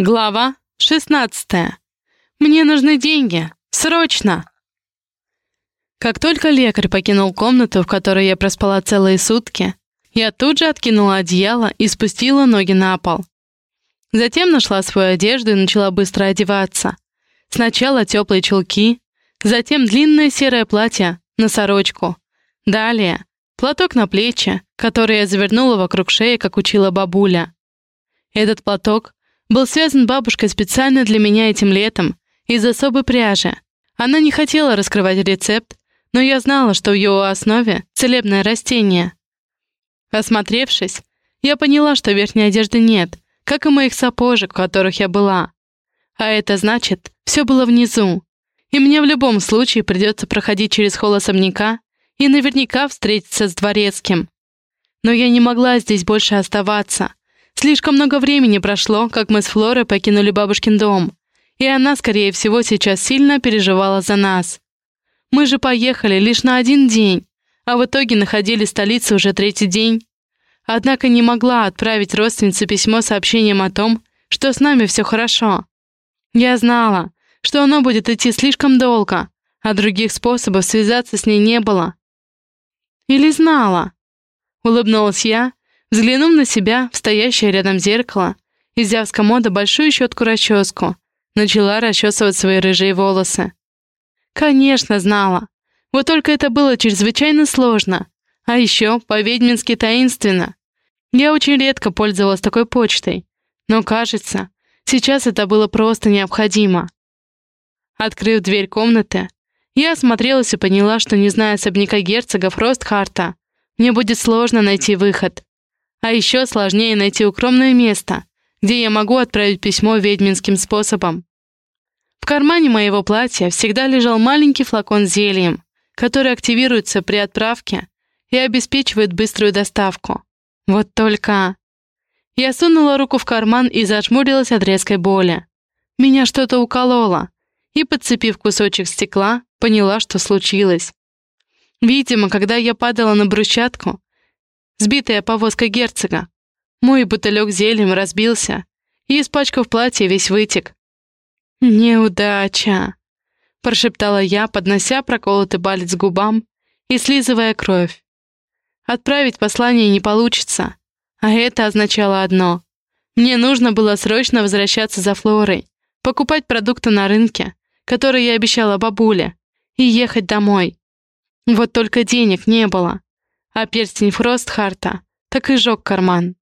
Глава 16. Мне нужны деньги. Срочно! Как только лекарь покинул комнату, в которой я проспала целые сутки, я тут же откинула одеяло и спустила ноги на пол. Затем нашла свою одежду и начала быстро одеваться. Сначала теплые чулки, затем длинное серое платье на сорочку. Далее платок на плечи, который я завернула вокруг шеи, как учила бабуля. Этот платок был связан бабушкой специально для меня этим летом из особой пряжи. Она не хотела раскрывать рецепт, но я знала, что в его основе целебное растение. Осмотревшись, я поняла, что верхней одежды нет, как и моих сапожек, в которых я была. А это значит, все было внизу. И мне в любом случае придется проходить через холл особняка и наверняка встретиться с дворецким. Но я не могла здесь больше оставаться. Слишком много времени прошло, как мы с Флорой покинули бабушкин дом, и она, скорее всего, сейчас сильно переживала за нас. Мы же поехали лишь на один день, а в итоге находили столицу уже третий день. Однако не могла отправить родственнице письмо с сообщением о том, что с нами все хорошо. Я знала, что оно будет идти слишком долго, а других способов связаться с ней не было. Или знала. Улыбнулась я, Взглянув на себя, в стоящее рядом зеркало, и взяв с комода большую щетку-расческу, начала расчесывать свои рыжие волосы. Конечно, знала. Вот только это было чрезвычайно сложно. А еще по-ведьмински таинственно. Я очень редко пользовалась такой почтой. Но, кажется, сейчас это было просто необходимо. Открыв дверь комнаты, я осмотрелась и поняла, что, не зная особняка герцога Фростхарта, мне будет сложно найти выход. А еще сложнее найти укромное место, где я могу отправить письмо ведьминским способом. В кармане моего платья всегда лежал маленький флакон с зельем, который активируется при отправке и обеспечивает быструю доставку. Вот только... Я сунула руку в карман и зажмурилась от резкой боли. Меня что-то укололо, и, подцепив кусочек стекла, поняла, что случилось. Видимо, когда я падала на брусчатку, сбитая повозка герцога. Мой бутылек зельем разбился, и, испачкав платье, весь вытек. «Неудача!» — прошептала я, поднося проколотый палец к губам и слизывая кровь. Отправить послание не получится, а это означало одно. Мне нужно было срочно возвращаться за Флорой, покупать продукты на рынке, которые я обещала бабуле, и ехать домой. Вот только денег не было а перстень Фростхарта так и жег карман.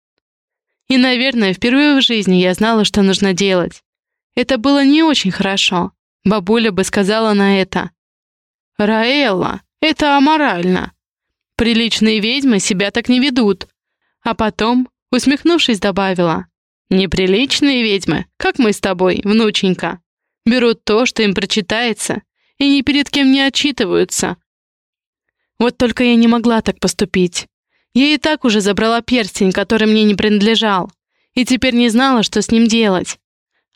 И, наверное, впервые в жизни я знала, что нужно делать. Это было не очень хорошо. Бабуля бы сказала на это. «Раэлла, это аморально. Приличные ведьмы себя так не ведут». А потом, усмехнувшись, добавила. «Неприличные ведьмы, как мы с тобой, внученька, берут то, что им прочитается, и ни перед кем не отчитываются, вот только я не могла так поступить. Я и так уже забрала перстень, который мне не принадлежал, и теперь не знала, что с ним делать.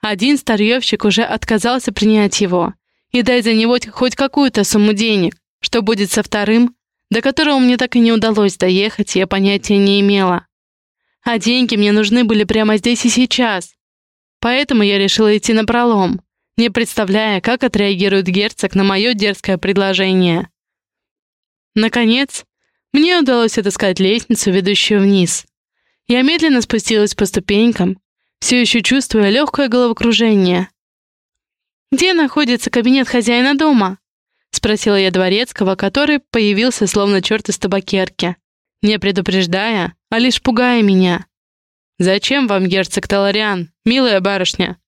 Один старьевщик уже отказался принять его и дать за него хоть какую-то сумму денег, что будет со вторым, до которого мне так и не удалось доехать, я понятия не имела. А деньги мне нужны были прямо здесь и сейчас. Поэтому я решила идти на пролом, не представляя, как отреагирует герцог на мое дерзкое предложение. Наконец, мне удалось отыскать лестницу, ведущую вниз. Я медленно спустилась по ступенькам, все еще чувствуя легкое головокружение. «Где находится кабинет хозяина дома?» — спросила я дворецкого, который появился словно черт из табакерки, не предупреждая, а лишь пугая меня. «Зачем вам герцог Талариан, милая барышня?»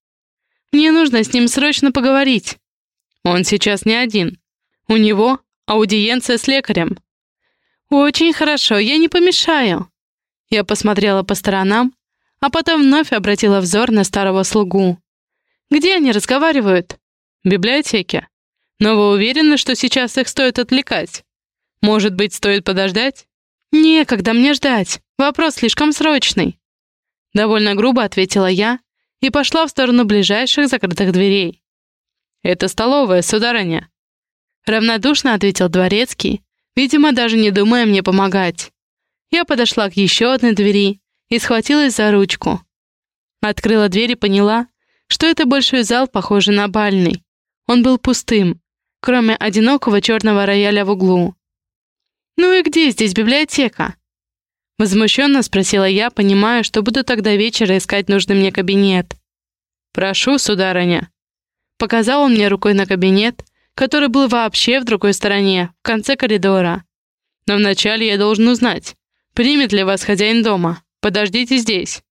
«Мне нужно с ним срочно поговорить. Он сейчас не один. У него Аудиенция с лекарем». «Очень хорошо, я не помешаю». Я посмотрела по сторонам, а потом вновь обратила взор на старого слугу. «Где они разговаривают?» «В библиотеке. Но вы уверены, что сейчас их стоит отвлекать? Может быть, стоит подождать?» «Некогда мне ждать. Вопрос слишком срочный». Довольно грубо ответила я и пошла в сторону ближайших закрытых дверей. «Это столовая, сударыня. Равнодушно ответил дворецкий, видимо, даже не думая мне помогать. Я подошла к еще одной двери и схватилась за ручку. Открыла дверь и поняла, что это большой зал, похожий на бальный. Он был пустым, кроме одинокого черного рояля в углу. «Ну и где здесь библиотека?» Возмущенно спросила я, понимая, что буду тогда вечера искать нужный мне кабинет. «Прошу, сударыня». Показал он мне рукой на кабинет, который был вообще в другой стороне, в конце коридора. Но вначале я должен узнать, примет ли вас хозяин дома. Подождите здесь.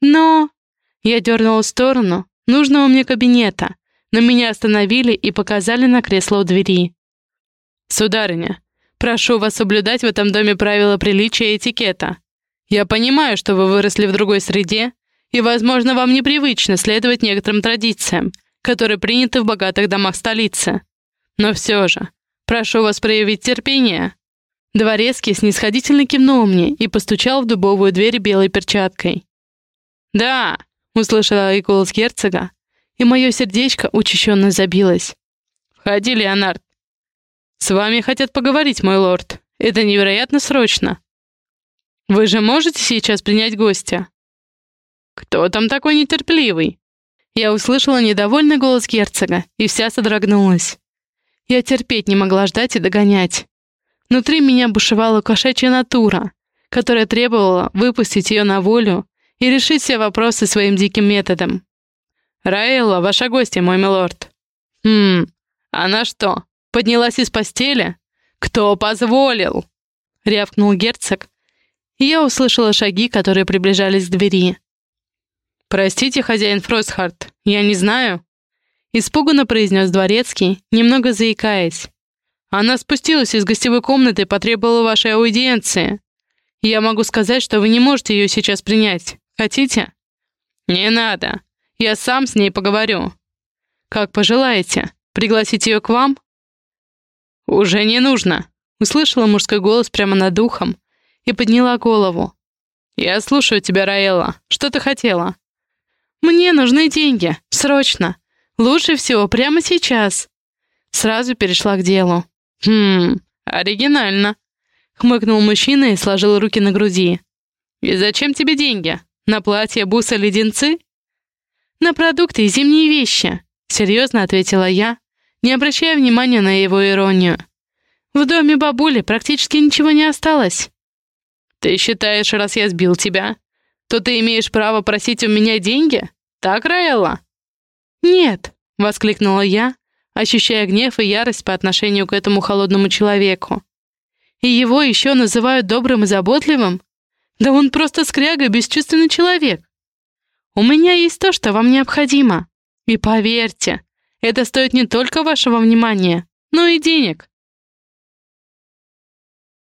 Но... Я дернула в сторону нужного мне кабинета, но меня остановили и показали на кресло у двери. «Сударыня, прошу вас соблюдать в этом доме правила приличия и этикета. Я понимаю, что вы выросли в другой среде, и, возможно, вам непривычно следовать некоторым традициям, которые приняты в богатых домах столицы. Но все же, прошу вас проявить терпение». Дворецкий снисходительно кивнул мне и постучал в дубовую дверь белой перчаткой. «Да!» — услышала я голос герцога, и мое сердечко учащенно забилось. «Входи, Леонард!» «С вами хотят поговорить, мой лорд. Это невероятно срочно. Вы же можете сейчас принять гостя?» «Кто там такой нетерпеливый?» Я услышала недовольный голос герцога, и вся содрогнулась. Я терпеть не могла ждать и догонять. Внутри меня бушевала кошачья натура, которая требовала выпустить ее на волю и решить все вопросы своим диким методом. «Раэлла, ваша гостья, мой милорд». «Хм, она что, поднялась из постели? Кто позволил?» — рявкнул герцог, и я услышала шаги, которые приближались к двери. «Простите, хозяин Фросхарт, я не знаю», — испуганно произнес дворецкий, немного заикаясь. «Она спустилась из гостевой комнаты и потребовала вашей аудиенции. Я могу сказать, что вы не можете ее сейчас принять. Хотите?» «Не надо. Я сам с ней поговорю». «Как пожелаете. Пригласить ее к вам?» «Уже не нужно», — услышала мужской голос прямо над ухом и подняла голову. «Я слушаю тебя, Раэла. Что ты хотела?» «Мне нужны деньги. Срочно. Лучше всего прямо сейчас». Сразу перешла к делу. «Хм, оригинально», — хмыкнул мужчина и сложил руки на груди. «И зачем тебе деньги? На платье, бусы, леденцы?» «На продукты и зимние вещи», — серьезно ответила я, не обращая внимания на его иронию. «В доме бабули практически ничего не осталось». «Ты считаешь, раз я сбил тебя, то ты имеешь право просить у меня деньги? Так, Раэлла?» «Нет», — воскликнула я, ощущая гнев и ярость по отношению к этому холодному человеку. «И его еще называют добрым и заботливым? Да он просто скряга, бесчувственный человек. У меня есть то, что вам необходимо. И поверьте, это стоит не только вашего внимания, но и денег.